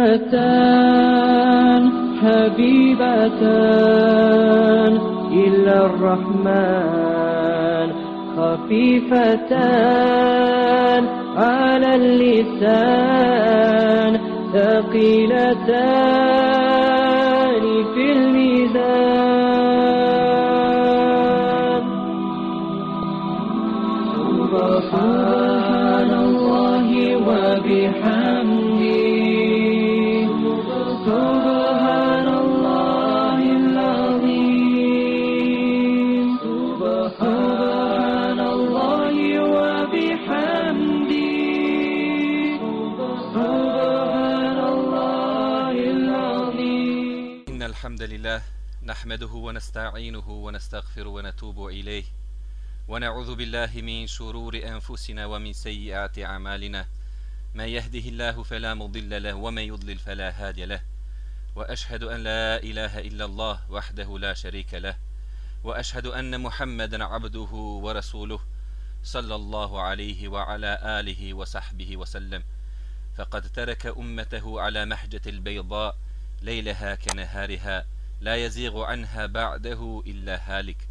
كلمتان حبيبتان إلى الرحمن خفيفتان على اللسان ثقيلتان. نحمده ونستعينه ونستغفر ونتوب إليه. ونعوذ بالله من شرور أنفسنا ومن سيئات أعمالنا. من يهده الله فلا مضل له ومن يضلل فلا هادي له. وأشهد أن لا إله إلا الله وحده لا شريك له. وأشهد أن محمدا عبده ورسوله صلى الله عليه وعلى آله وصحبه وسلم. فقد ترك أمته على محجة البيضاء ليلها كنهارها. لا يزيغ عنها بعده إلا هالك.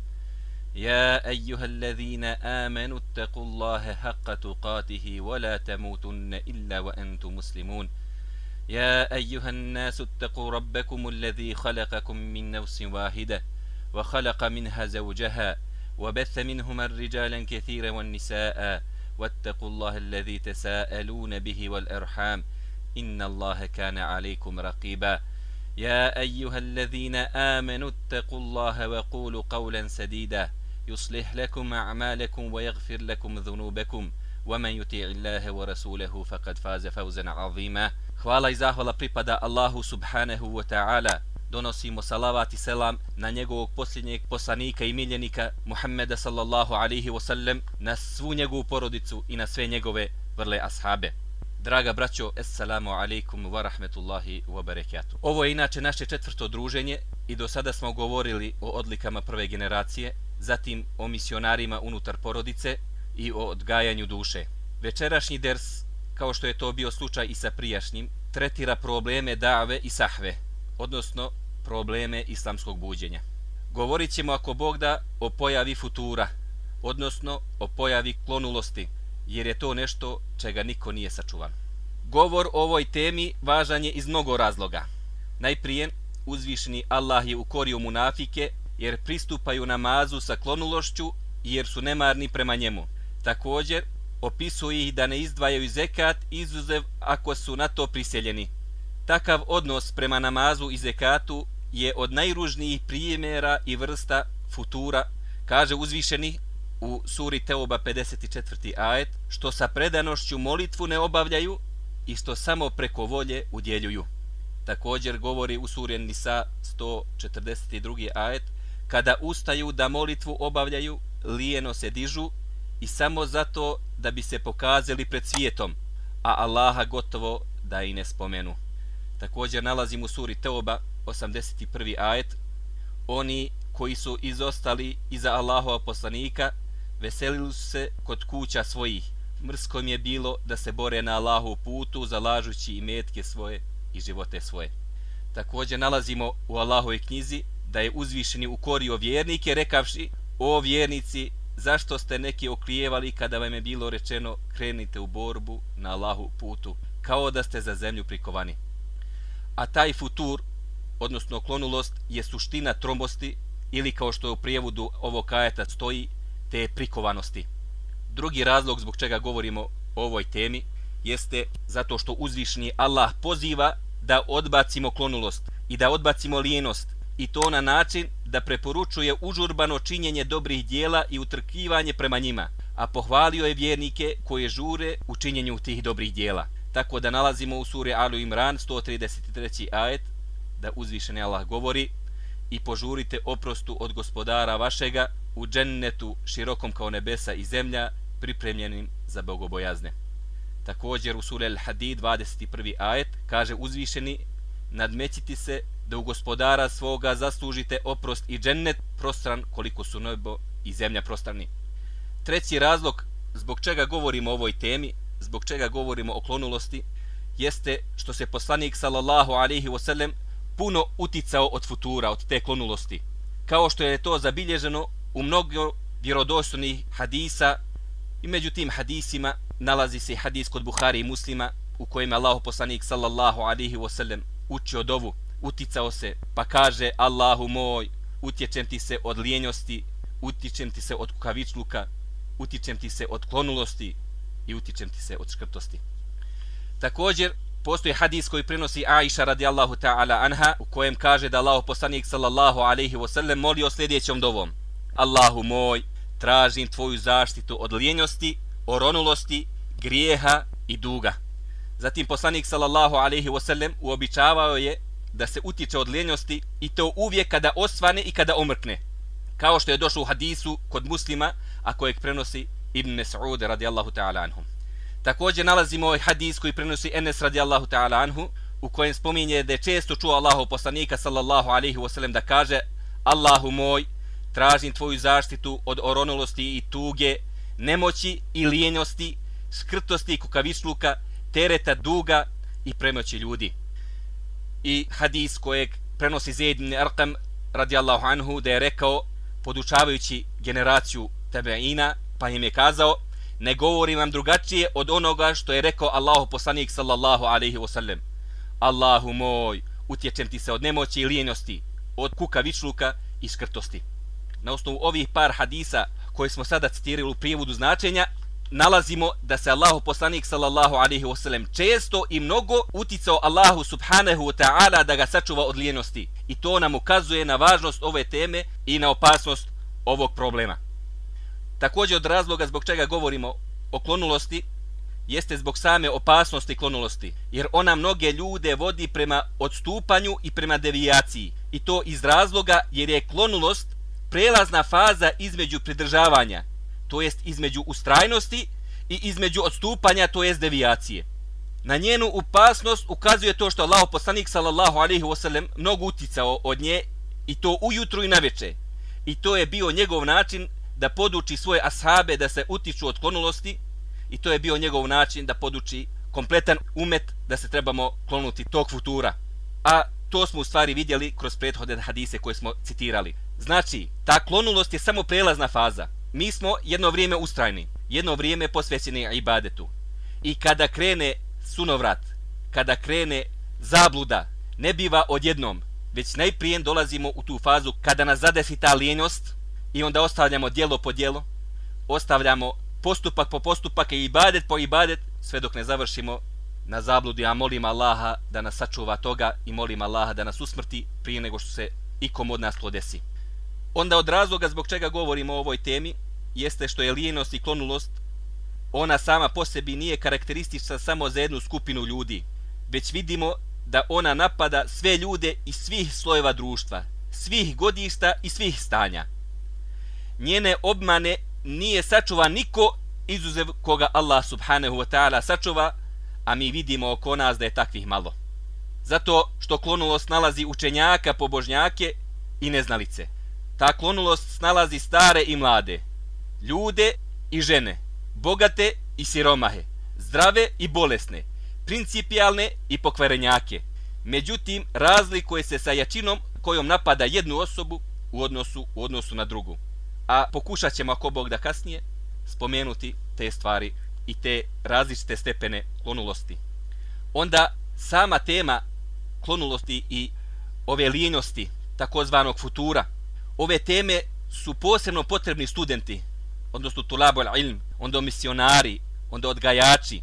يا أيها الذين آمنوا اتقوا الله حق تقاته ولا تموتن إلا وأنتم مسلمون. يا أيها الناس اتقوا ربكم الذي خلقكم من نفس واحدة وخلق منها زوجها وبث منهما الرجالا كثيرا والنساء واتقوا الله الذي تساءلون به والأرحام إن الله كان عليكم رقيبا. يا أيها الذين آمنوا اتقوا الله وقولوا قولا سديدا يصلح لكم أعمالكم ويغفر لكم ذنوبكم ومن يطيع الله ورسوله فقد فاز فوزا عظيما Hvala i zahvala pripada Allahu subhanahu wa ta'ala. Donosimo salavat i selam na njegovog posljednjeg poslanika i miljenika Muhammeda sallallahu alaihi wa sallam, na svu njegovu porodicu i na sve njegove vrle ashabe. Draga braćo, assalamu alaikum wa rahmetullahi wa barakatuh. Ovo je inače naše četvrto druženje i do sada smo govorili o odlikama prve generacije, zatim o misionarima unutar porodice i o odgajanju duše. Večerašnji ders, kao što je to bio slučaj i sa prijašnjim, tretira probleme dave i sahve, odnosno probleme islamskog buđenja. Govorit ćemo ako Bog da o pojavi futura, odnosno o pojavi klonulosti, jer je to nešto čega niko nije sačuvan. Govor o ovoj temi važan je iz mnogo razloga. Najprije, uzvišeni Allah je ukorio munafike jer pristupaju namazu sa klonulošću jer su nemarni prema njemu. Također, opisuje ih da ne izdvajaju zekat izuzev ako su na to priseljeni. Takav odnos prema namazu i zekatu je od najružnijih primjera i vrsta futura, kaže uzvišeni u suri Teoba 54. ajet, što sa predanošću molitvu ne obavljaju i što samo preko volje udjeljuju. Također govori u suri Nisa 142. ajet, kada ustaju da molitvu obavljaju, lijeno se dižu i samo zato da bi se pokazali pred svijetom, a Allaha gotovo da i ne spomenu. Također nalazim u suri Teoba 81. ajet, oni koji su izostali iza Allahova poslanika, veselili su se kod kuća svojih. Mrsko je bilo da se bore na Allahu putu, zalažući i metke svoje i živote svoje. Također nalazimo u Allahovoj knjizi da je uzvišeni ukorio vjernike, rekavši, o vjernici, zašto ste neki oklijevali kada vam je bilo rečeno krenite u borbu na Allahu putu, kao da ste za zemlju prikovani. A taj futur, odnosno klonulost, je suština tromosti ili kao što je u prijevodu ovog kajeta stoji, te prikovanosti. Drugi razlog zbog čega govorimo o ovoj temi jeste zato što uzvišni Allah poziva da odbacimo klonulost i da odbacimo lijenost i to na način da preporučuje užurbano činjenje dobrih dijela i utrkivanje prema njima, a pohvalio je vjernike koje žure u činjenju tih dobrih dijela. Tako da nalazimo u suri Alu Imran 133. ajet da uzvišeni Allah govori i požurite oprostu od gospodara vašega u džennetu širokom kao nebesa i zemlja pripremljenim za bogobojazne. Također u suri Al-Hadid 21. ajet kaže uzvišeni nadmećiti se da u gospodara svoga zaslužite oprost i džennet prostran koliko su nebo i zemlja prostrani. Treći razlog zbog čega govorimo o ovoj temi, zbog čega govorimo o klonulosti, jeste što se poslanik sallallahu alaihi wasallam puno uticao od futura, od te klonulosti. Kao što je to zabilježeno u mnogo vjerodostojnih hadisa i među tim hadisima nalazi se hadis kod Buhari i muslima u kojem Allah poslanik sallallahu alihi wasallam učio dovu, uticao se pa kaže Allahu moj utječem ti se od lijenjosti, utičem ti se od kukavičluka, utičem ti se od klonulosti i utičem ti se od škrtosti. Također, postoji hadis koji prenosi Aisha radijallahu ta'ala anha u kojem kaže da Allah poslanik sallallahu alaihi wasallam molio sljedećom dovom. Allahu moj, tražim tvoju zaštitu od lijenjosti, oronulosti, grijeha i duga. Zatim poslanik sallallahu alaihi wasallam uobičavao je da se utiče od lijenjosti i to uvijek kada osvane i kada omrkne. Kao što je došlo u hadisu kod muslima, a kojeg prenosi Ibn Mes'ud radijallahu ta'ala anhum. Također nalazimo ovaj hadis koji prenosi Enes radijallahu ta'ala anhu, u kojem spominje da je često čuo Allahu poslanika sallallahu alaihi wasallam da kaže Allahu moj, tražim tvoju zaštitu od oronulosti i tuge, nemoći i lijenjosti, skrtosti i kukavišluka, tereta duga i premoći ljudi. I hadis kojeg prenosi Zaid ibn Arqam radijallahu anhu da je rekao podučavajući generaciju tabeina pa im je kazao ne govori vam drugačije od onoga što je rekao Allahu poslanik sallallahu alaihi wasallam. Allahu moj utječem ti se od nemoći i lijenosti od kuka vičluka i skrtosti na osnovu ovih par hadisa koje smo sada citirali u prijevodu značenja nalazimo da se Allahu poslanik sallallahu alaihi wasallam često i mnogo uticao Allahu subhanahu wa ta'ala da ga sačuva od lijenosti. I to nam ukazuje na važnost ove teme i na opasnost ovog problema također od razloga zbog čega govorimo o klonulosti jeste zbog same opasnosti klonulosti jer ona mnoge ljude vodi prema odstupanju i prema devijaciji. I to iz razloga jer je klonulost prelazna faza između pridržavanja to jest između ustrajnosti i između odstupanja to jest devijacije. Na njenu opasnost ukazuje to što Allah poslanik sallallahu alejhi ve sellem mnogo uticao od nje i to ujutru i naveče i to je bio njegov način da poduči svoje ashabe da se utiču od klonulosti i to je bio njegov način da poduči kompletan umet da se trebamo klonuti tog futura. A to smo u stvari vidjeli kroz prethodne hadise koje smo citirali. Znači, ta klonulost je samo prelazna faza. Mi smo jedno vrijeme ustrajni, jedno vrijeme posvećeni ibadetu. I kada krene sunovrat, kada krene zabluda, ne biva odjednom, već najprije dolazimo u tu fazu kada nas zadesi ta lijenost, i onda ostavljamo dijelo po dijelo, ostavljamo postupak po postupak i ibadet po ibadet, sve dok ne završimo na zabludi, a molim Allaha da nas sačuva toga i molim Allaha da nas usmrti prije nego što se ikom od nas to desi. Onda od razloga zbog čega govorimo o ovoj temi, jeste što je lijenost i klonulost, ona sama po sebi nije karakteristična samo za jednu skupinu ljudi, već vidimo da ona napada sve ljude iz svih slojeva društva, svih godišta i svih stanja njene obmane nije sačuva niko izuzev koga Allah subhanahu wa ta'ala sačuva, a mi vidimo oko nas da je takvih malo. Zato što klonulost nalazi učenjaka, pobožnjake i neznalice. Ta klonulost nalazi stare i mlade, ljude i žene, bogate i siromahe, zdrave i bolesne, principijalne i pokvarenjake. Međutim, razlikuje se sa jačinom kojom napada jednu osobu u odnosu u odnosu na drugu a pokušat ćemo ako Bog da kasnije spomenuti te stvari i te različite stepene klonulosti. Onda sama tema klonulosti i ove linjosti, takozvanog futura, ove teme su posebno potrebni studenti, odnosno tulabol ilm, onda misionari, onda odgajači,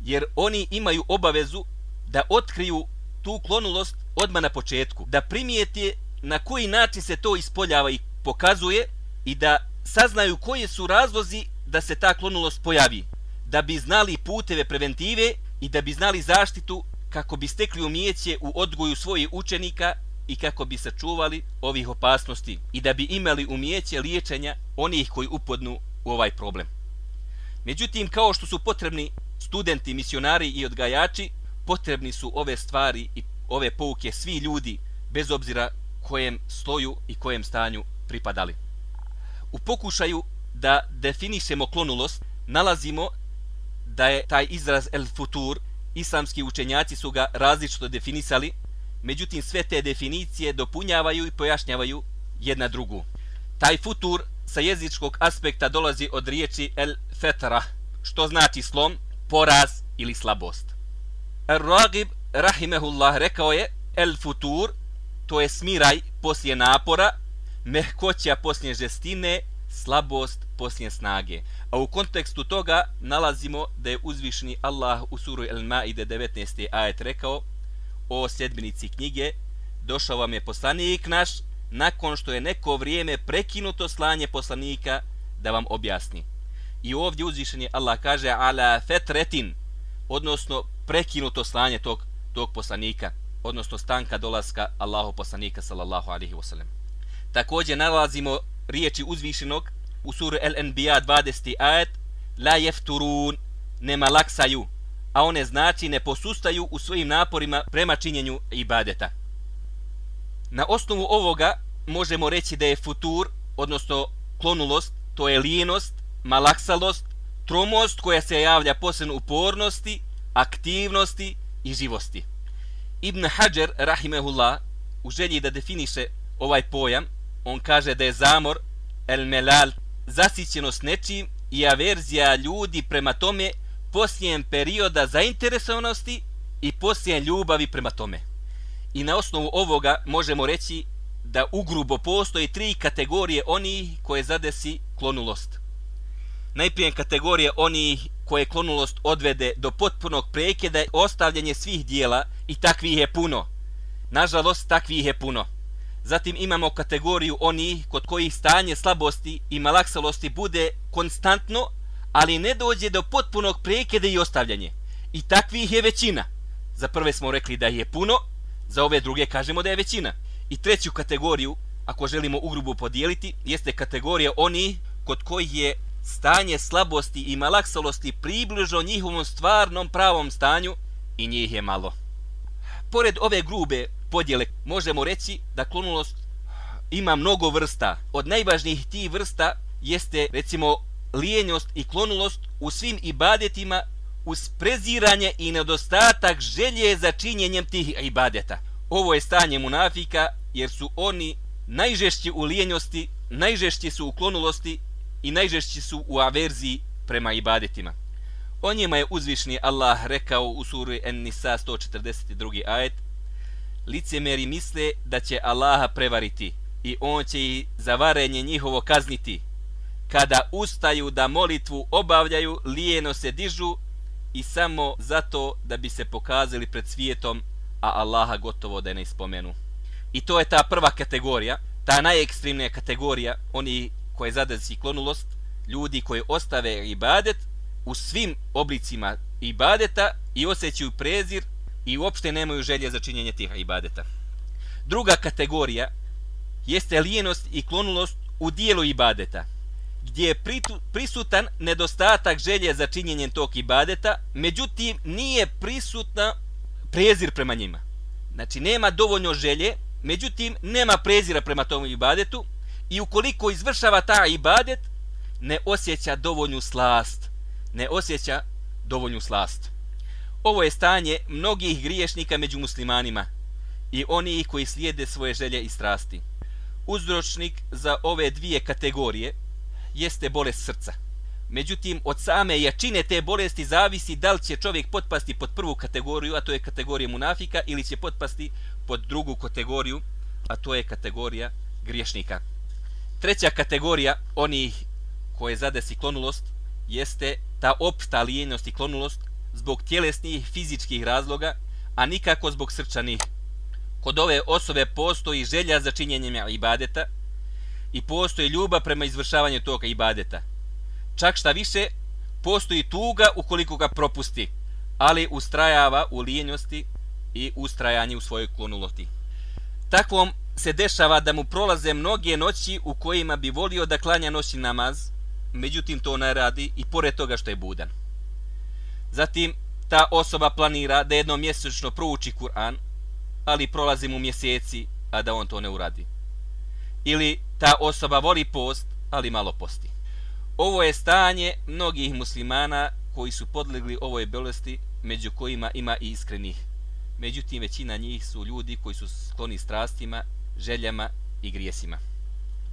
jer oni imaju obavezu da otkriju tu klonulost odmah na početku, da primijete na koji način se to ispoljava i pokazuje i da saznaju koje su razlozi da se ta klonulost pojavi, da bi znali puteve preventive i da bi znali zaštitu kako bi stekli umijeće u odgoju svojih učenika i kako bi sačuvali ovih opasnosti i da bi imali umijeće liječenja onih koji upodnu u ovaj problem. Međutim, kao što su potrebni studenti, misionari i odgajači, potrebni su ove stvari i ove pouke svi ljudi, bez obzira kojem sloju i kojem stanju pripadali. U pokušaju da definišemo klonulost, nalazimo da je taj izraz el futur islamski učenjaci su ga različito definisali, međutim sve te definicije dopunjavaju i pojašnjavaju jedna drugu. Taj futur sa jezičkog aspekta dolazi od riječi el fetra, što znači slom, poraz ili slabost. Er Ar-Ragib, rahimehullah, rekao je el futur, to je smiraj poslije napora, mehkoća poslije žestine, slabost poslije snage. A u kontekstu toga nalazimo da je uzvišni Allah u suru El Maide 19. ajet rekao o sedminici knjige došao vam je poslanik naš nakon što je neko vrijeme prekinuto slanje poslanika da vam objasni. I ovdje uzvišeni Allah kaže ala fetretin, odnosno prekinuto slanje tog, tog poslanika, odnosno stanka dolaska Allahu poslanika sallallahu alaihi wasallam. Također nalazimo riječi uzvišenog u suru El Enbiya 20. ajet la jefturun, ne malaksaju, a one znači ne posustaju u svojim naporima prema činjenju ibadeta. Na osnovu ovoga možemo reći da je futur, odnosno klonulost, to je lijenost, malaksalost, tromost koja se javlja posljedno upornosti, aktivnosti i živosti. Ibn Hajar, rahimehullah, u želji da definiše ovaj pojam, on kaže da je zamor, el melal, zasićenost nečim i averzija ljudi prema tome poslijem perioda zainteresovanosti i poslijem ljubavi prema tome. I na osnovu ovoga možemo reći da ugrubo postoji tri kategorije oni koje zadesi klonulost. Najprije kategorije oni koje klonulost odvede do potpunog prekida ostavljanje svih dijela i takvih je puno. Nažalost, takvih je puno. Zatim imamo kategoriju oni kod kojih stanje slabosti i malaksalosti bude konstantno, ali ne dođe do potpunog prekida i ostavljanje. I takvih je većina. Za prve smo rekli da je puno, za ove druge kažemo da je većina. I treću kategoriju, ako želimo ugrubu podijeliti, jeste kategorija oni kod kojih je stanje slabosti i malaksalosti približno njihovom stvarnom pravom stanju i njih je malo. Pored ove grube podjele možemo reći da klonulost ima mnogo vrsta. Od najvažnijih tih vrsta jeste recimo lijenjost i klonulost u svim ibadetima uz preziranje i nedostatak želje za činjenjem tih ibadeta. Ovo je stanje munafika jer su oni najžešći u lijenjosti, najžešći su u klonulosti i najžešći su u averziji prema ibadetima. O njima je uzvišni Allah rekao u suri En-Nisa 142. ajet Licemeri misle da će Allaha prevariti i on će i za varenje njihovo kazniti. Kada ustaju da molitvu obavljaju, lijeno se dižu i samo zato da bi se pokazali pred svijetom, a Allaha gotovo da ne spomenu. I to je ta prva kategorija, ta najekstremnija kategorija, oni koje zadesi klonulost, ljudi koji ostave ibadet u svim oblicima ibadeta i osjećaju prezir i uopšte nemaju želje za činjenje tih ibadeta. Druga kategorija jeste lijenost i klonulost u dijelu ibadeta, gdje je prisutan nedostatak želje za činjenjem tog ibadeta, međutim nije prisutna prezir prema njima. Znači nema dovoljno želje, međutim nema prezira prema tom ibadetu i ukoliko izvršava ta ibadet, ne osjeća dovoljnu slast. Ne osjeća dovoljnu slast. Ovo je stanje mnogih griješnika među muslimanima i oni koji slijede svoje želje i strasti. Uzročnik za ove dvije kategorije jeste bolest srca. Međutim, od same jačine te bolesti zavisi da li će čovjek potpasti pod prvu kategoriju, a to je kategorija munafika, ili će potpasti pod drugu kategoriju, a to je kategorija griješnika. Treća kategorija onih koje zadesi klonulost jeste ta opšta lijenost i klonulost zbog tjelesnih fizičkih razloga, a nikako zbog srčanih. Kod ove osobe postoji želja za činjenjem ibadeta i postoji ljubav prema izvršavanju toga ibadeta. Čak šta više, postoji tuga ukoliko ga propusti, ali ustrajava u lijenosti i ustrajanje u svojoj klonulosti. Takvom se dešava da mu prolaze mnoge noći u kojima bi volio da klanja noći namaz, međutim to ne radi i pored toga što je budan. Zatim ta osoba planira da jednom mjesečno prouči Kur'an, ali prolazi mu mjeseci, a da on to ne uradi. Ili ta osoba voli post, ali malo posti. Ovo je stanje mnogih muslimana koji su podlegli ovoj bolesti među kojima ima i iskrenih. Međutim, većina njih su ljudi koji su skloni strastima, željama i grijesima.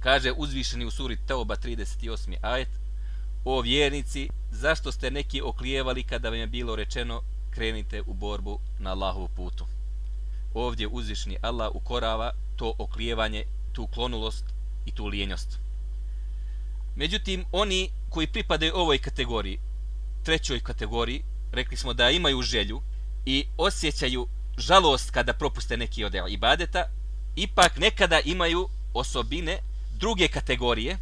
Kaže uzvišeni u suri Teoba 38. ajet O vjernici, zašto ste neki oklijevali kada vam je bilo rečeno krenite u borbu na Allahovu putu? Ovdje uzvišni Allah ukorava to oklijevanje, tu klonulost i tu lijenjost. Međutim, oni koji pripadaju ovoj kategoriji, trećoj kategoriji, rekli smo da imaju želju i osjećaju žalost kada propuste neki od ibadeta, ipak nekada imaju osobine druge kategorije,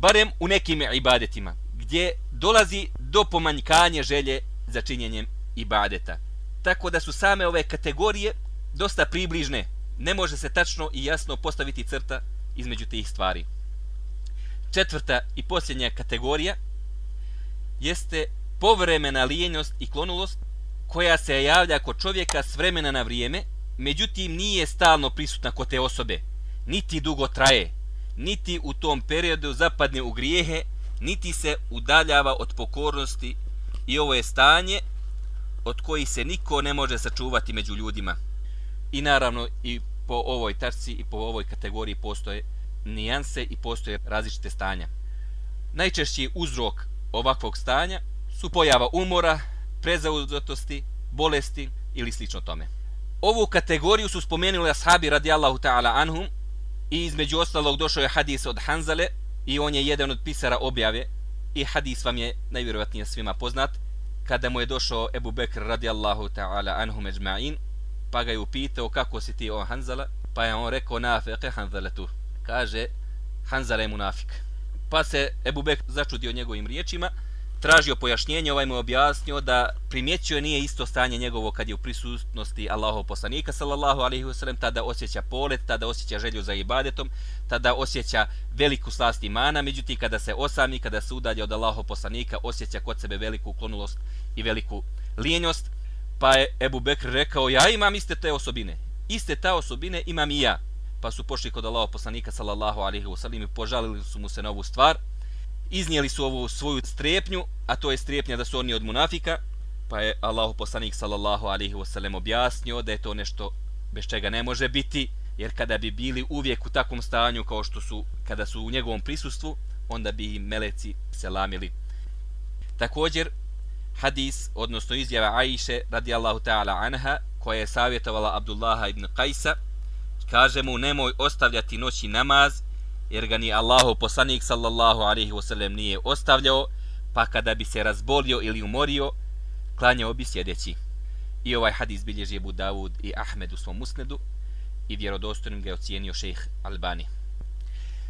barem u nekim ibadetima, gdje dolazi do pomanjkanja želje za činjenjem ibadeta. Tako da su same ove kategorije dosta približne. Ne može se tačno i jasno postaviti crta između tih stvari. Četvrta i posljednja kategorija jeste povremena lijenjost i klonulost koja se javlja kod čovjeka s vremena na vrijeme, međutim nije stalno prisutna kod te osobe, niti dugo traje, niti u tom periodu zapadne u grijehe, niti se udaljava od pokornosti i ovo je stanje od koji se niko ne može sačuvati među ljudima. I naravno i po ovoj tačci i po ovoj kategoriji postoje nijanse i postoje različite stanja. Najčešći uzrok ovakvog stanja su pojava umora, prezauzetosti, bolesti ili slično tome. Ovu kategoriju su spomenuli ashabi radijallahu ta'ala anhum i između ostalog došao je hadis od Hanzale i on je jedan od pisara objave. I hadis vam je najvjerovatnije svima poznat. Kada mu je došao Ebu Bekr radijallahu ta'ala anhum međma'in pa ga je upitao kako si ti o Hanzala? Pa je on rekao nafeqe Hanzaletu kaže Hanzala je munafik. Pa se Ebu Bekr začudio njegovim riječima tražio pojašnjenje, ovaj mu objasnio da primjećuje nije isto stanje njegovo kad je u prisutnosti Allahov poslanika sallallahu alaihi wasallam, tada osjeća polet, tada osjeća želju za ibadetom, tada osjeća veliku slast imana, međutim kada se osami, kada se udalje od Allahov poslanika, osjeća kod sebe veliku uklonulost i veliku lijenjost, pa je Ebu Bekr rekao, ja imam iste te osobine, iste ta osobine imam i ja, pa su pošli kod Allahov poslanika sallallahu alaihi wasallam i požalili su mu se na ovu stvar, iznijeli su ovu svoju strepnju, a to je strepnja da su oni od munafika, pa je Allahu poslanik sallallahu alaihi wasallam objasnio da je to nešto bez čega ne može biti, jer kada bi bili uvijek u takvom stanju kao što su kada su u njegovom prisustvu, onda bi im meleci se lamili. Također, hadis, odnosno izjava Ajše radijallahu ta'ala anha, koja je savjetovala Abdullaha ibn Kajsa, kaže mu nemoj ostavljati noći namaz, jer ga ni Allahu poslanik sallallahu alaihi wasallam nije ostavljao, pa kada bi se razbolio ili umorio, klanjao bi sjedeći. I ovaj hadis bilježi Ebu Davud i Ahmed u svom musnedu i vjerodostojnim ga je ocijenio šejh Albani.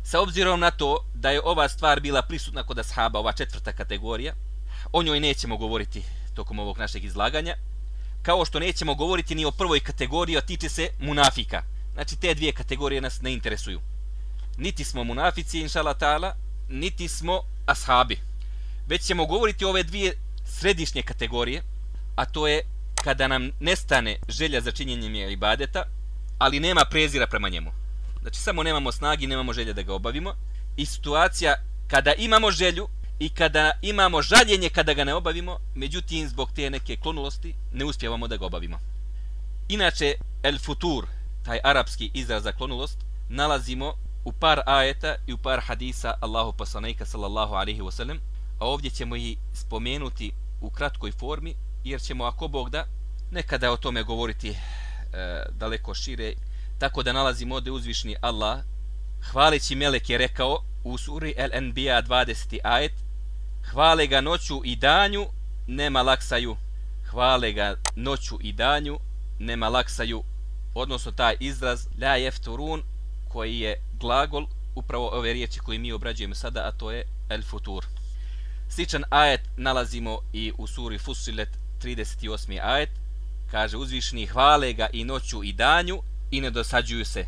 Sa obzirom na to da je ova stvar bila prisutna kod ashaba, ova četvrta kategorija, o njoj nećemo govoriti tokom ovog našeg izlaganja, kao što nećemo govoriti ni o prvoj kategoriji, a tiče se munafika. Znači, te dvije kategorije nas ne interesuju niti smo munafici, inšala ta'ala, niti smo ashabi. Već ćemo govoriti ove dvije središnje kategorije, a to je kada nam nestane želja za činjenjem je ibadeta, ali nema prezira prema njemu. Znači, samo nemamo snagi, nemamo želje da ga obavimo. I situacija kada imamo želju i kada imamo žaljenje kada ga ne obavimo, međutim, zbog te neke klonulosti, ne uspjevamo da ga obavimo. Inače, el futur, taj arapski izraz za klonulost, nalazimo u par ajeta i u par hadisa Allahu poslanika sallallahu alaihi wasallam, a ovdje ćemo ih spomenuti u kratkoj formi, jer ćemo, ako Bog da, nekada o tome govoriti e, daleko šire, tako da nalazimo ovdje uzvišni Allah, hvaleći Melek je rekao u suri El Nbija 20. ajet, hvale ga noću i danju, nema laksaju, hvale ga noću i danju, nema laksaju, odnosno taj izraz, la jefturun, koji je glagol upravo ove riječi koje mi obrađujemo sada, a to je el futur. Sličan ajet nalazimo i u suri Fusilet 38. ajet. Kaže uzvišni hvale ga i noću i danju i ne dosađuju se.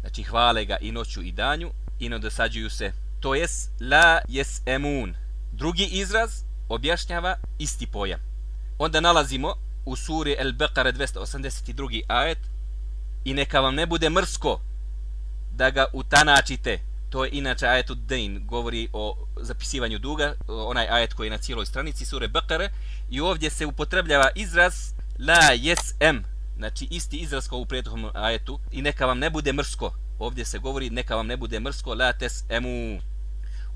Znači hvale ga i noću i danju i ne dosađuju se. To jest la jes emun. Drugi izraz objašnjava isti pojam. Onda nalazimo u suri El Beqare 282. ajet i neka vam ne bude mrsko da ga utanačite. To je inače ajetu Dain, govori o zapisivanju duga, onaj ajet koji je na cijeloj stranici sure Bekare. I ovdje se upotrebljava izraz la yes znači isti izraz kao u prethodnom ajetu. I neka vam ne bude mrsko. Ovdje se govori neka vam ne bude mrsko, la tes emu.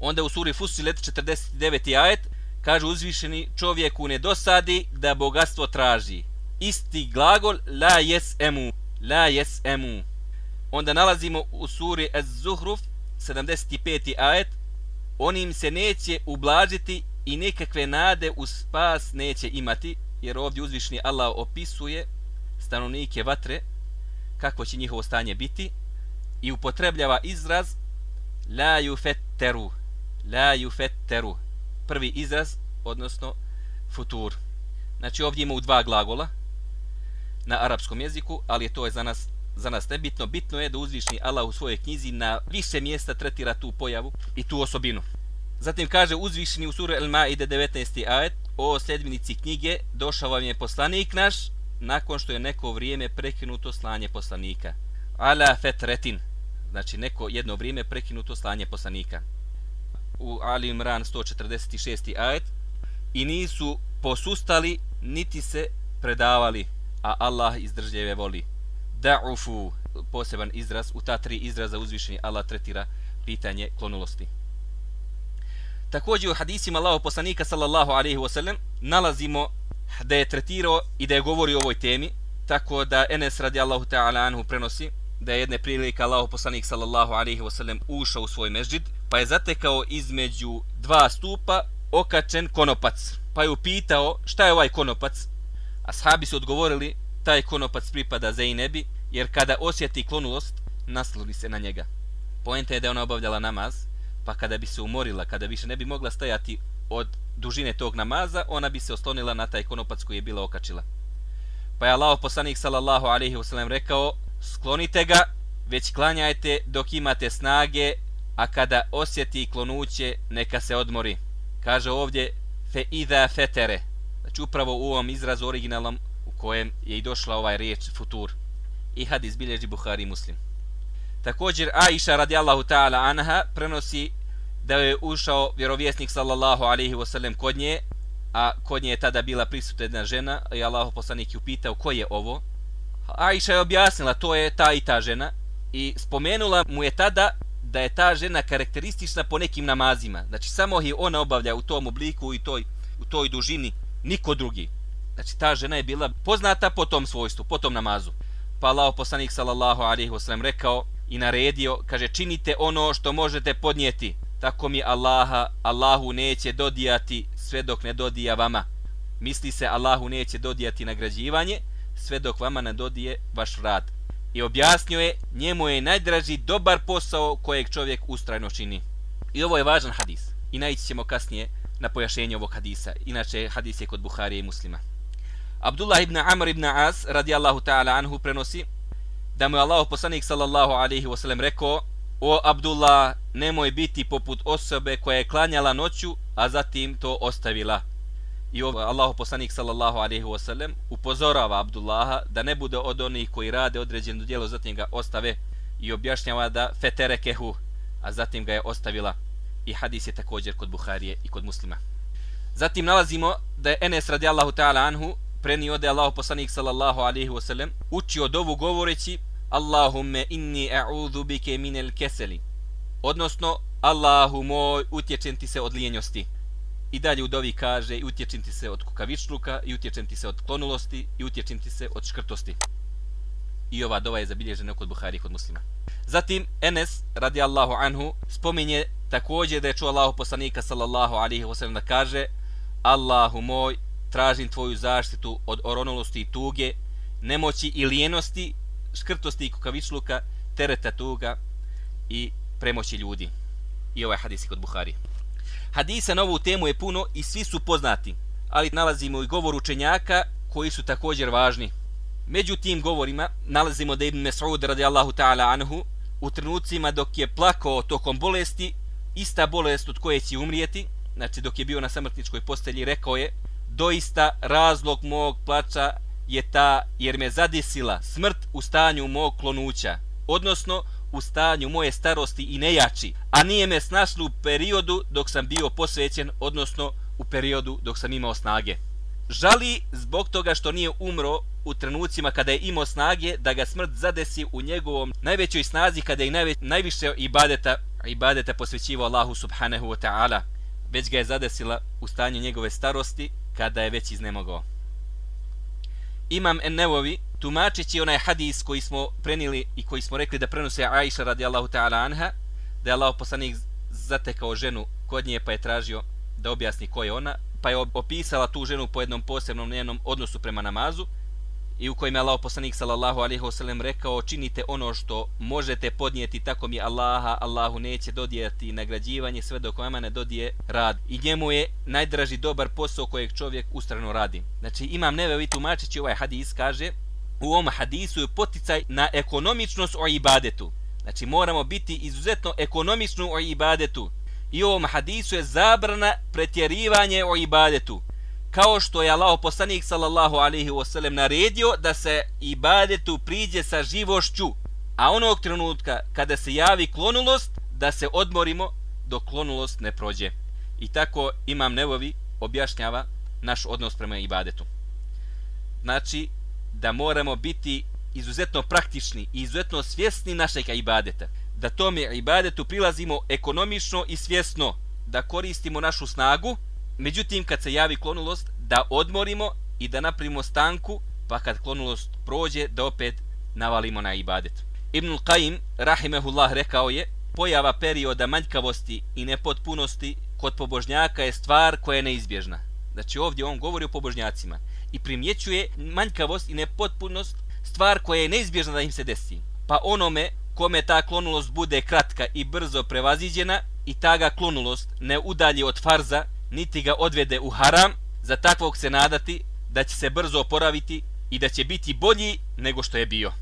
Onda u suri Fusilet 49. ajet kaže uzvišeni čovjeku ne dosadi da bogatstvo traži. Isti glagol la yes emu, la yes emu. Onda nalazimo u suri Az-Zuhruf 75. ajet onim se neće ublažiti i nikakve nade u spas neće imati jer ovdje uzvišni Allah opisuje stanovnike vatre kako će njihovo stanje biti i upotrebljava izraz la yufetteru la yufetteru prvi izraz odnosno futur znači ovdje ima u dva glagola na arapskom jeziku ali to je za nas za nas nebitno, bitno je da uzvišni Allah u svojoj knjizi na više mjesta tretira tu pojavu i tu osobinu. Zatim kaže uzvišni u suru El-Ma'ide 19. ajet, o sljedbenici knjige, došao vam je poslanik naš, nakon što je neko vrijeme prekinuto slanje poslanika. Ala fetretin, znači neko jedno vrijeme prekinuto slanje poslanika. U Ali Imran 146. ajet, i nisu posustali, niti se predavali, a Allah izdržljeve voli da'ufu, poseban izraz, u ta tri izraza uzvišeni Allah tretira pitanje klonulosti. Također u hadisima Allaho poslanika sallallahu alaihi wasallam nalazimo da je tretirao i da je govori o ovoj temi, tako da Enes radi Allahu ta'ala anhu prenosi da je jedne prilike Allaho poslanik sallallahu alaihi wasallam ušao u svoj mežđid, pa je zatekao između dva stupa okačen konopac. Pa je upitao šta je ovaj konopac, Ashabi su odgovorili taj konopac pripada Zeynebi, jer kada osjeti klonulost, nasloni se na njega. Poenta je da ona obavljala namaz, pa kada bi se umorila, kada više ne bi mogla stajati od dužine tog namaza, ona bi se oslonila na taj konopac koji je bila okačila. Pa je Allah poslanik sallallahu alaihi wasallam rekao, sklonite ga, već klanjajte dok imate snage, a kada osjeti klonuće, neka se odmori. Kaže ovdje, fe idha fetere, znači upravo u ovom izrazu originalnom kojem je i došla ovaj riječ futur. I hadis bilježi Buhari muslim. Također Aisha radijallahu ta'ala anha prenosi da je ušao vjerovjesnik sallallahu alaihi wasallam kod nje, a kod nje je tada bila prisutna jedna žena i Allahu poslanik ju pitao ko je ovo. Aisha je objasnila to je ta i ta žena i spomenula mu je tada da je ta žena karakteristična po nekim namazima. Znači samo je ona obavlja u tom obliku i toj, u toj dužini, niko drugi. Znači ta žena je bila poznata po tom svojstvu, po tom namazu. Pa Allah poslanik sallallahu alaihi wasallam rekao i naredio, kaže činite ono što možete podnijeti. Tako mi Allaha, Allahu neće dodijati sve dok ne dodija vama. Misli se Allahu neće dodijati nagrađivanje sve dok vama ne dodije vaš rad. I objasnio je, njemu je najdraži dobar posao kojeg čovjek ustrajno čini. I ovo je važan hadis. I naći ćemo kasnije na pojašenje ovog hadisa. Inače, hadis je kod Buharije i muslima. Abdullah ibn Amr ibn As radijallahu ta'ala anhu prenosi da mu je Allah poslanik sallallahu alaihi wasallam rekao O Abdullah, nemoj biti poput osobe koja je klanjala noću, a zatim to ostavila. I ovo Allah poslanik sallallahu alaihi wasallam upozorava Abdullaha da ne bude od onih koji rade određeno djelo, zatim ga ostave i objašnjava da feterekehu, a zatim ga je ostavila. I hadis je također kod Buharije i kod muslima. Zatim nalazimo da je Enes radijallahu ta'ala anhu prenio da je Allah poslanik sallallahu alaihi wa sallam učio dovu govoreći Allahumme inni a'udhu bike minel keseli. Odnosno Allahu moj utječem ti se od lijenjosti. I dalje u dovi kaže i utječem ti se od kukavičluka i utječem ti se od klonulosti i utječem ti se od škrtosti. I ova dova je zabilježena kod Buhari i kod muslima. Zatim Enes radi Allahu anhu spominje također da je čuo Allahu poslanika sallallahu alaihi wa sallam da kaže Allahu moj tražim tvoju zaštitu od oronulosti i tuge, nemoći i lijenosti, škrtosti i kukavičluka, tereta tuga i premoći ljudi. I ovaj hadis kod Buhari. Hadisa na ovu temu je puno i svi su poznati, ali nalazimo i govor učenjaka koji su također važni. Među tim govorima nalazimo da Ibn Mes'ud radijallahu ta'ala anhu u trenucima dok je plakao tokom bolesti, ista bolest od koje će umrijeti, znači dok je bio na samrtničkoj postelji, rekao je doista razlog mog plaća je ta jer me zadisila smrt u stanju mog klonuća. Odnosno, u stanju moje starosti i nejači, a nije me snašlo u periodu dok sam bio posvećen, odnosno u periodu dok sam imao snage. Žali zbog toga što nije umro u trenucima kada je imao snage da ga smrt zadesi u njegovom najvećoj snazi kada je najveć, najviše ibadeta, ibadeta posvećivao Allahu subhanahu wa ta'ala, već ga je zadesila u stanju njegove starosti kada je već iznemogao. Imam Ennevovi, tumačeći onaj hadis koji smo prenili i koji smo rekli da prenose Aisha radijallahu ta'ala anha, da je Allah poslanik zatekao ženu kod nje pa je tražio da objasni ko je ona, pa je opisala tu ženu po jednom posebnom njenom odnosu prema namazu i u kojem je Allah poslanik sallallahu alaihi wasallam rekao činite ono što možete podnijeti tako mi Allaha, Allahu neće dodijeti nagrađivanje sve dok vama ne dodije rad. I njemu je najdraži dobar posao kojeg čovjek ustrano radi. Znači imam nevevi tumačići ovaj hadis kaže u ovom hadisu je poticaj na ekonomičnost o ibadetu. Znači moramo biti izuzetno ekonomični o ibadetu. I u ovom hadisu je zabrana pretjerivanje o ibadetu kao što je Allah poslanik sallallahu alaihi wasallam naredio da se ibadetu priđe sa živošću a onog trenutka kada se javi klonulost da se odmorimo dok klonulost ne prođe. I tako imam nevovi objašnjava naš odnos prema ibadetu. Znači da moramo biti izuzetno praktični i izuzetno svjesni našeg ibadeta. Da tome ibadetu prilazimo ekonomično i svjesno da koristimo našu snagu međutim kad se javi klonulost da odmorimo i da napravimo stanku pa kad klonulost prođe da opet navalimo na ibadet. Ibn Qayyim rahimehullah rekao je pojava perioda manjkavosti i nepotpunosti kod pobožnjaka je stvar koja je neizbježna. Znači ovdje on govori o pobožnjacima i primjećuje manjkavost i nepotpunost stvar koja je neizbježna da im se desi. Pa onome kome ta klonulost bude kratka i brzo prevaziđena i ta ga klonulost ne udalji od farza, niti ga odvede u haram, za takvog se nadati da će se brzo oporaviti i da će biti bolji nego što je bio.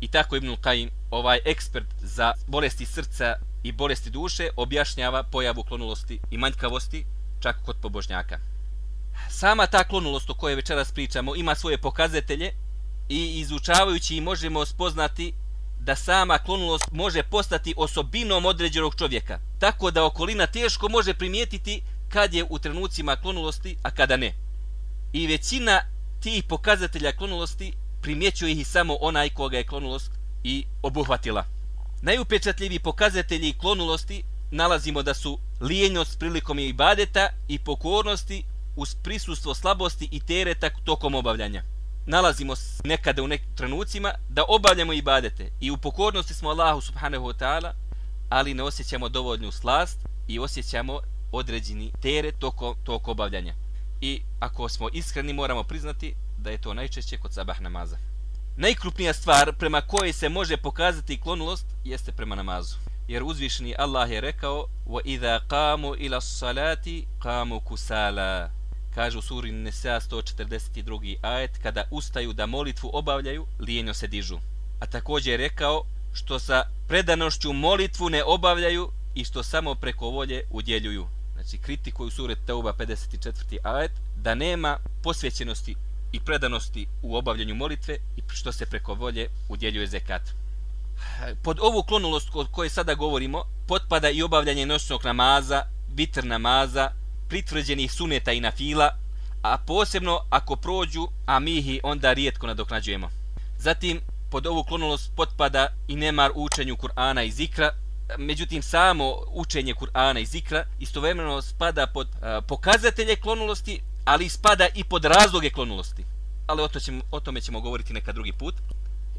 I tako Ibn Qayyim, ovaj ekspert za bolesti srca i bolesti duše, objašnjava pojavu klonulosti i manjkavosti čak kod pobožnjaka. Sama ta klonulost o kojoj večeras pričamo ima svoje pokazatelje i izučavajući možemo spoznati da sama klonulost može postati osobinom određenog čovjeka, tako da okolina teško može primijetiti kad je u trenucima klonulosti, a kada ne. I većina tih pokazatelja klonulosti primjećuje ih samo onaj koga je klonulost i obuhvatila. Najupečatljiviji pokazatelji klonulosti nalazimo da su lijenjost prilikom ibadeta i pokornosti uz prisustvo slabosti i tereta tokom obavljanja nalazimo nekada u nekim trenucima da obavljamo ibadete i u pokornosti smo Allahu subhanahu wa ta'ala ali ne osjećamo dovoljnu slast i osjećamo određeni teret toko, toko obavljanja i ako smo iskreni moramo priznati da je to najčešće kod sabah namaza najkrupnija stvar prema kojoj se može pokazati klonulost jeste prema namazu jer uzvišni Allah je rekao wa idha qamu ila salati qamu kusala kaže u suri Nisa 142. ajet, kada ustaju da molitvu obavljaju, lijenjo se dižu. A također je rekao što sa predanošću molitvu ne obavljaju i što samo preko volje udjeljuju. Znači kritikuju sure Teuba 54. ajet, da nema posvećenosti i predanosti u obavljanju molitve i što se preko volje udjeljuje zekat. Pod ovu klonulost o kojoj sada govorimo, potpada i obavljanje noćnog namaza, vitr namaza, pritvrđenih suneta i nafila, a posebno ako prođu, a mi ih onda rijetko nadoknađujemo. Zatim, pod ovu klonulost potpada i nemar učenju Kur'ana i zikra, međutim samo učenje Kur'ana i zikra istovremeno spada pod uh, pokazatelje klonulosti, ali spada i pod razloge klonulosti. Ali o, to ćemo, o tome ćemo govoriti neka drugi put.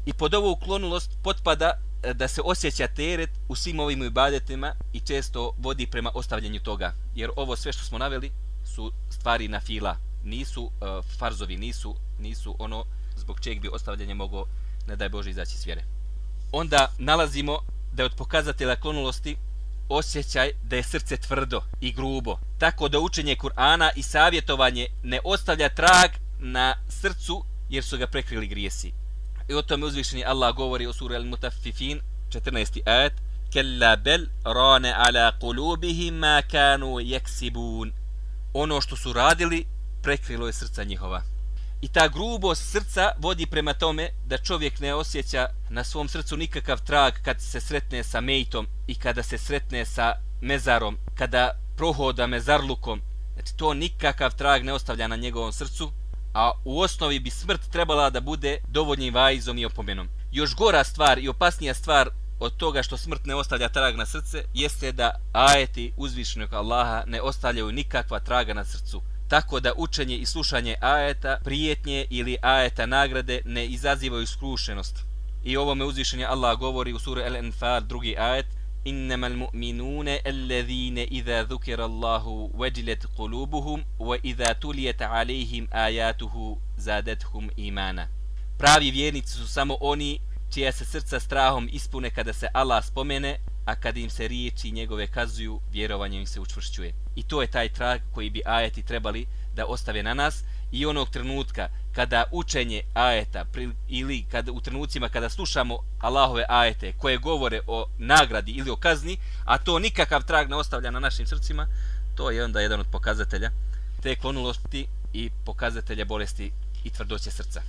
I pod ovu klonulost potpada e, da se osjeća teret u svim ovim ibadetima i često vodi prema ostavljanju toga. Jer ovo sve što smo naveli su stvari na fila, nisu uh, farzovi, nisu, nisu ono zbog čeg bi ostavljanje mogo, ne daj Bože, izaći s vjere. Onda nalazimo da je od pokazatelja klonulosti osjećaj da je srce tvrdo i grubo. Tako da učenje Kur'ana i savjetovanje ne ostavlja trag na srcu jer su ga prekrili grijesi. I o tome uzvišeni Allah govori u suri Al-Mutaffifin, 14. ajet, Kella bel rane ala kulubihim ma kanu jeksibun. Ono što su radili, prekrilo je srca njihova. I ta grubost srca vodi prema tome da čovjek ne osjeća na svom srcu nikakav trag kad se sretne sa mejtom i kada se sretne sa mezarom, kada prohoda mezarlukom. Znači to nikakav trag ne ostavlja na njegovom srcu, a u osnovi bi smrt trebala da bude dovoljnim vajzom i opomenom. Još gora stvar i opasnija stvar od toga što smrt ne ostavlja trag na srce jeste da ajeti uzvišenog Allaha ne ostavljaju nikakva traga na srcu tako da učenje i slušanje ajeta, prijetnje ili ajeta nagrade ne izazivaju skrušenost. I ovo me uzvišenje Allah govori u suri Al-Anfal drugi ajet إنما المؤمنون الذين إذا ذكر الله وجلت قلوبهم وإذا تليت عليهم آياته زادتهم إيمانا Pravi vjernici su samo oni čija se srca strahom ispune kada se Allah spomene, a kad im se riječi njegove kazuju, vjerovanje im se učvršćuje. I to je taj trag koji bi ajeti trebali da ostave na nas i onog trenutka kada učenje ajeta ili kad u trenucima kada slušamo Allahove ajete koje govore o nagradi ili o kazni, a to nikakav trag ne ostavlja na našim srcima, to je onda jedan od pokazatelja te klonulosti i pokazatelja bolesti i tvrdoće srca.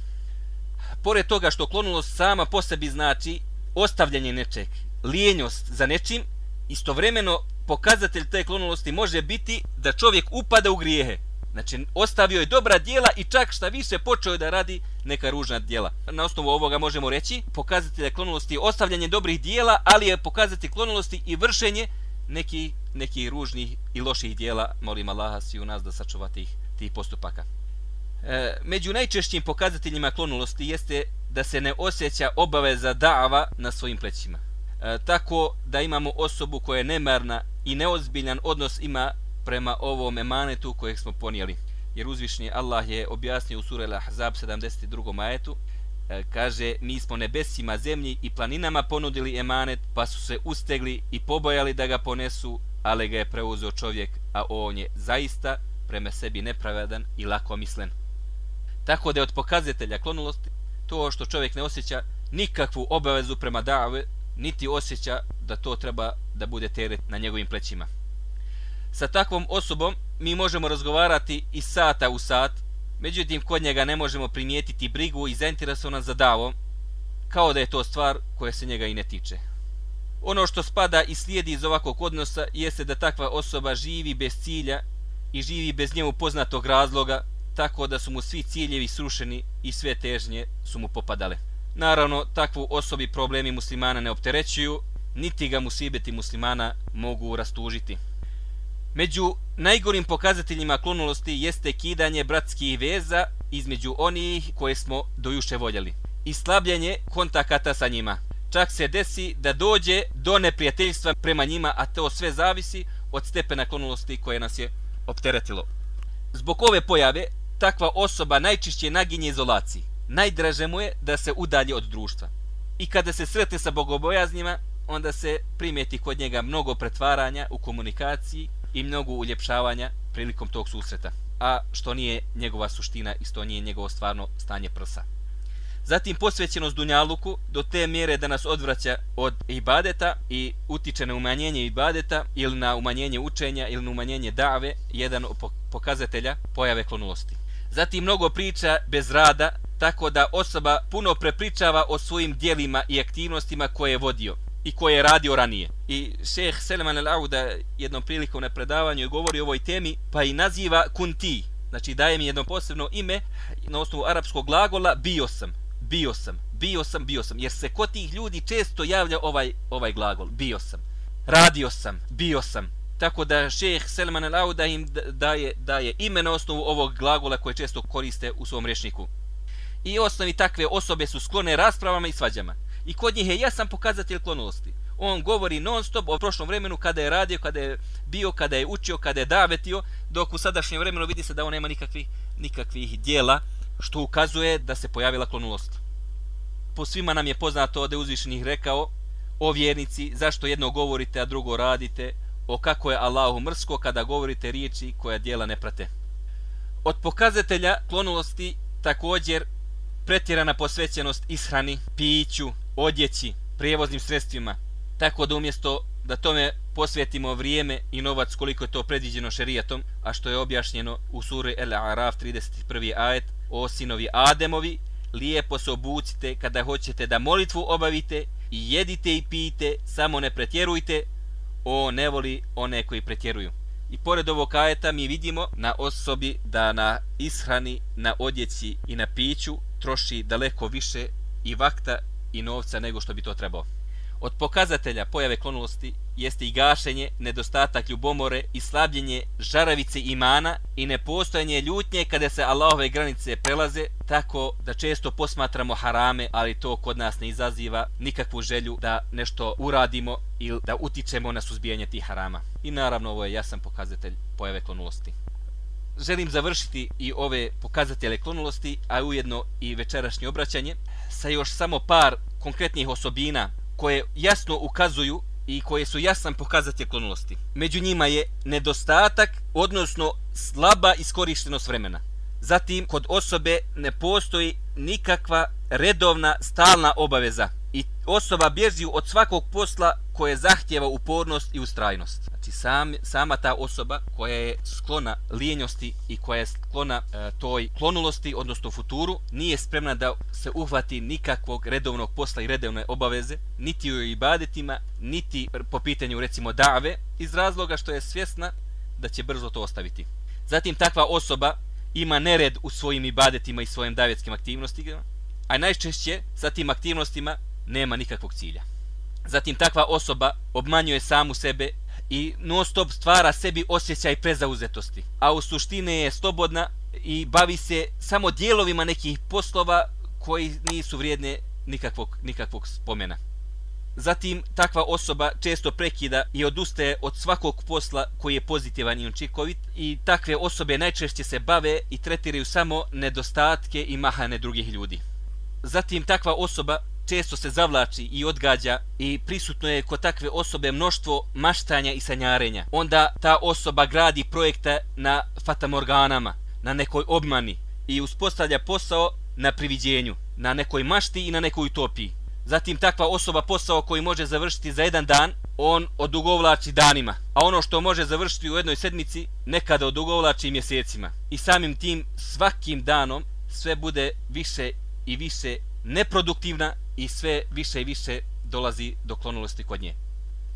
Pored toga što klonulost sama po sebi znači ostavljanje nečeg, lijenjost za nečim, istovremeno pokazatelj te klonulosti može biti da čovjek upada u grijehe. Znači, ostavio je dobra dijela i čak šta više počeo da radi neka ružna dijela. Na osnovu ovoga možemo reći, pokazatelj klonulosti je ostavljanje dobrih dijela, ali je pokazatelj klonulosti i vršenje neki, neki ružnih i loših dijela. Molim Allaha si u nas da sačuva tih, tih postupaka. E, među najčešćim pokazateljima klonulosti jeste da se ne osjeća obaveza dava na svojim plećima. E, tako da imamo osobu koja je nemarna i neozbiljan odnos ima prema ovom emanetu kojeg smo ponijeli. Jer uzvišnji Allah je objasnio u sura Al-Ahzab 72. ajetu, e, kaže, mi smo nebesima, zemlji i planinama ponudili emanet, pa su se ustegli i pobojali da ga ponesu, ali ga je preuzeo čovjek, a on je zaista prema sebi nepravedan i lako mislen. Tako da je od pokazatelja klonulosti to što čovjek ne osjeća nikakvu obavezu prema dave, niti osjeća da to treba da bude teret na njegovim plećima. Sa takvom osobom mi možemo razgovarati i sata u sat, međutim kod njega ne možemo primijetiti brigu i zainteresovan za davom, kao da je to stvar koja se njega i ne tiče. Ono što spada i slijedi iz ovakvog odnosa jeste da takva osoba živi bez cilja i živi bez njemu poznatog razloga, tako da su mu svi ciljevi srušeni i sve težnje su mu popadale. Naravno, takvu osobi problemi muslimana ne opterećuju, niti ga musibeti muslimana mogu rastužiti. Među najgorim pokazateljima klonulosti jeste kidanje bratskih veza između onih koje smo dojuše voljeli i slabljanje kontakata sa njima. Čak se desi da dođe do neprijateljstva prema njima, a to sve zavisi od stepena klonulosti koje nas je opteretilo. Zbog ove pojave, takva osoba najčešće naginje izolaciji. Najdraže mu je da se udalji od društva. I kada se sretne sa bogobojaznjima, onda se primeti kod njega mnogo pretvaranja u komunikaciji i mnogo uljepšavanja prilikom tog susreta, a što nije njegova suština i što nije njegovo stvarno stanje prsa. Zatim posvećenost Dunjaluku do te mjere da nas odvraća od ibadeta i utiče na umanjenje ibadeta ili na umanjenje učenja ili na umanjenje dave, jedan od pokazatelja pojave klonulosti. Zatim mnogo priča bez rada, tako da osoba puno prepričava o svojim dijelima i aktivnostima koje je vodio i koje je radio ranije. I šeh Seleman al-Auda jednom prilikom na predavanju govori o ovoj temi, pa i naziva kunti. Znači daje mi jedno posebno ime na osnovu arapskog glagola bio sam, bio sam, bio sam, bio sam. Jer se kod tih ljudi često javlja ovaj, ovaj glagol, bio sam. Radio sam, bio sam. Tako da šeh Seleman al-Auda im daje, daje ime na osnovu ovog glagola koje često koriste u svom rječniku. I osnovi takve osobe su sklone raspravama i svađama i kod njih je jasan pokazatelj klonosti. On govori non stop o prošlom vremenu kada je radio, kada je bio, kada je učio, kada je davetio, dok u sadašnjem vremenu vidi se da on nema nikakvih, nikakvih dijela što ukazuje da se pojavila klonulost. Po svima nam je poznato da je uzvišenih rekao o vjernici, zašto jedno govorite, a drugo radite, o kako je Allahu mrsko kada govorite riječi koja dijela ne prate. Od pokazatelja klonulosti također pretjerana posvećenost ishrani, piću, odjeći, prijevoznim sredstvima, tako da umjesto da tome posvetimo vrijeme i novac koliko je to predviđeno šerijatom, a što je objašnjeno u suri El Araf 31. ajet, o sinovi Ademovi, lijepo se obucite kada hoćete da molitvu obavite i jedite i pijte, samo ne pretjerujte, o ne voli one koji pretjeruju. I pored ovog ajeta mi vidimo na osobi da na ishrani, na odjeći i na piću troši daleko više i vakta i novca nego što bi to trebao. Od pokazatelja pojave klonulosti jeste i gašenje, nedostatak ljubomore i slabljenje žaravice imana i nepostojanje ljutnje kada se Allahove granice prelaze, tako da često posmatramo harame, ali to kod nas ne izaziva nikakvu želju da nešto uradimo ili da utičemo na suzbijanje tih harama. I naravno ovo je jasan pokazatelj pojave klonulosti. Želim završiti i ove pokazatelje klonulosti, a ujedno i večerašnje obraćanje, sa još samo par konkretnih osobina koje jasno ukazuju i koje su jasan pokazatelj klonulosti. Među njima je nedostatak, odnosno slaba iskorištenost vremena. Zatim, kod osobe ne postoji nikakva redovna, stalna obaveza i osoba bježi od svakog posla koje zahtjeva upornost i ustrajnost. Znači sam, sama ta osoba koja je sklona lijenjosti i koja je sklona e, toj klonulosti, odnosno futuru, nije spremna da se uhvati nikakvog redovnog posla i redovne obaveze, niti u ibadetima, niti po pitanju recimo dave, iz razloga što je svjesna da će brzo to ostaviti. Zatim takva osoba ima nered u svojim ibadetima i svojim davetskim aktivnostima, a najčešće sa tim aktivnostima nema nikakvog cilja. Zatim takva osoba obmanjuje samu sebe i non stop stvara sebi osjećaj prezauzetosti, a u suštine je slobodna i bavi se samo dijelovima nekih poslova koji nisu vrijedne nikakvog, nikakvog spomena. Zatim, takva osoba često prekida i odustaje od svakog posla koji je pozitivan i učinkovit i takve osobe najčešće se bave i tretiraju samo nedostatke i mahane drugih ljudi. Zatim, takva osoba često se zavlači i odgađa i prisutno je kod takve osobe mnoštvo maštanja i sanjarenja. Onda ta osoba gradi projekte na fatamorganama, na nekoj obmani i uspostavlja posao na priviđenju, na nekoj mašti i na nekoj utopiji. Zatim takva osoba posao koji može završiti za jedan dan, on odugovlači danima. A ono što može završiti u jednoj sedmici, nekada odugovlači mjesecima. I samim tim svakim danom sve bude više i više neproduktivna i sve više i više dolazi do klonulosti kod nje.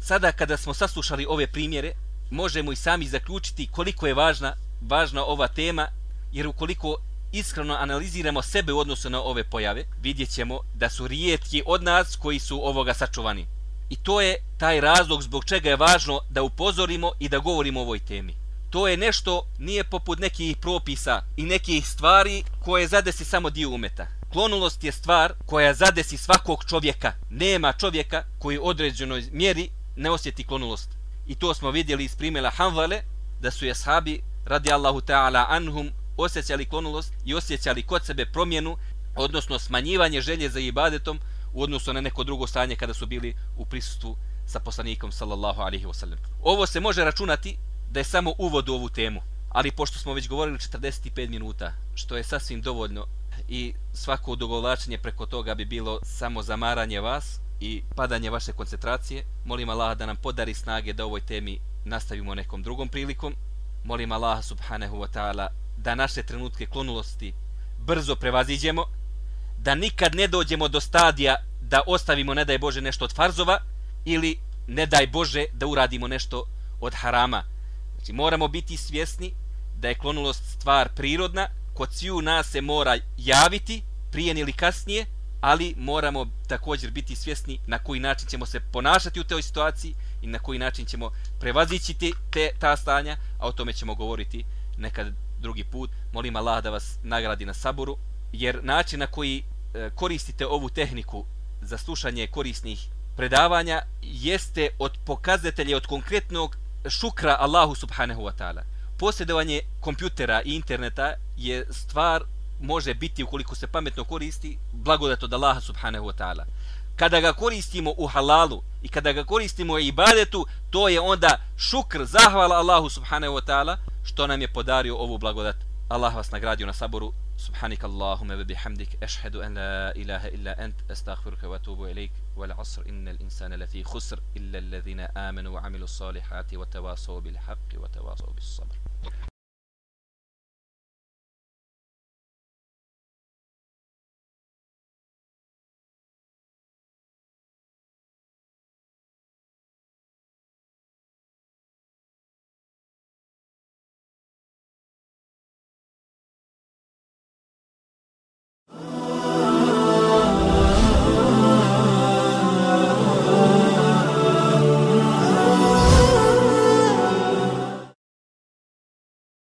Sada kada smo saslušali ove primjere, možemo i sami zaključiti koliko je važna, važna ova tema, jer ukoliko iskreno analiziramo sebe u odnosu na ove pojave, vidjet ćemo da su rijetki od nas koji su ovoga sačuvani. I to je taj razlog zbog čega je važno da upozorimo i da govorimo o ovoj temi. To je nešto, nije poput nekih propisa i nekih stvari koje zadesi samo dio umeta. Klonulost je stvar koja zadesi svakog čovjeka. Nema čovjeka koji u određenoj mjeri ne osjeti klonulost. I to smo vidjeli iz primjela Hanvale, da su jashabi radi Allahu ta'ala anhum osjećali klonulost i osjećali kod sebe promjenu, odnosno smanjivanje želje za ibadetom u odnosu na neko drugo stanje kada su bili u prisustvu sa poslanikom sallallahu alaihi wasallam. Ovo se može računati da je samo uvod u ovu temu, ali pošto smo već govorili 45 minuta, što je sasvim dovoljno i svako odugovlačenje preko toga bi bilo samo zamaranje vas i padanje vaše koncentracije. Molim Allah da nam podari snage da ovoj temi nastavimo nekom drugom prilikom. Molim Allah subhanahu wa ta'ala da naše trenutke klonulosti brzo prevaziđemo, da nikad ne dođemo do stadija da ostavimo, ne daj Bože, nešto od farzova ili ne daj Bože da uradimo nešto od harama. Znači moramo biti svjesni da je klonulost stvar prirodna, kod sviju nas se mora javiti prije ili kasnije, ali moramo također biti svjesni na koji način ćemo se ponašati u toj situaciji i na koji način ćemo prevazići te, te, ta stanja, a o tome ćemo govoriti nekad drugi put. Molim Allah da vas nagradi na saboru, jer način na koji e, koristite ovu tehniku za slušanje korisnih predavanja jeste od pokazatelja od konkretnog šukra Allahu subhanahu wa ta'ala posjedovanje kompjutera i interneta je stvar može biti ukoliko se pametno koristi blagodat od Allaha subhanahu wa ta'ala. Kada ga koristimo u halalu i kada ga koristimo u ibadetu to je onda šukr zahvala Allahu subhanahu wa ta'ala što nam je podario ovu blagodat. Allah vas nagradio na saboru. سبحانك اللهم وبحمدك أشهد أن لا إله إلا أنت أستغفرك وأتوب إليك. والعصر إن الإنسان لفي خسر إلا الذين آمنوا وعملوا الصالحات وتواصوا بالحق وتواصوا بالصبر.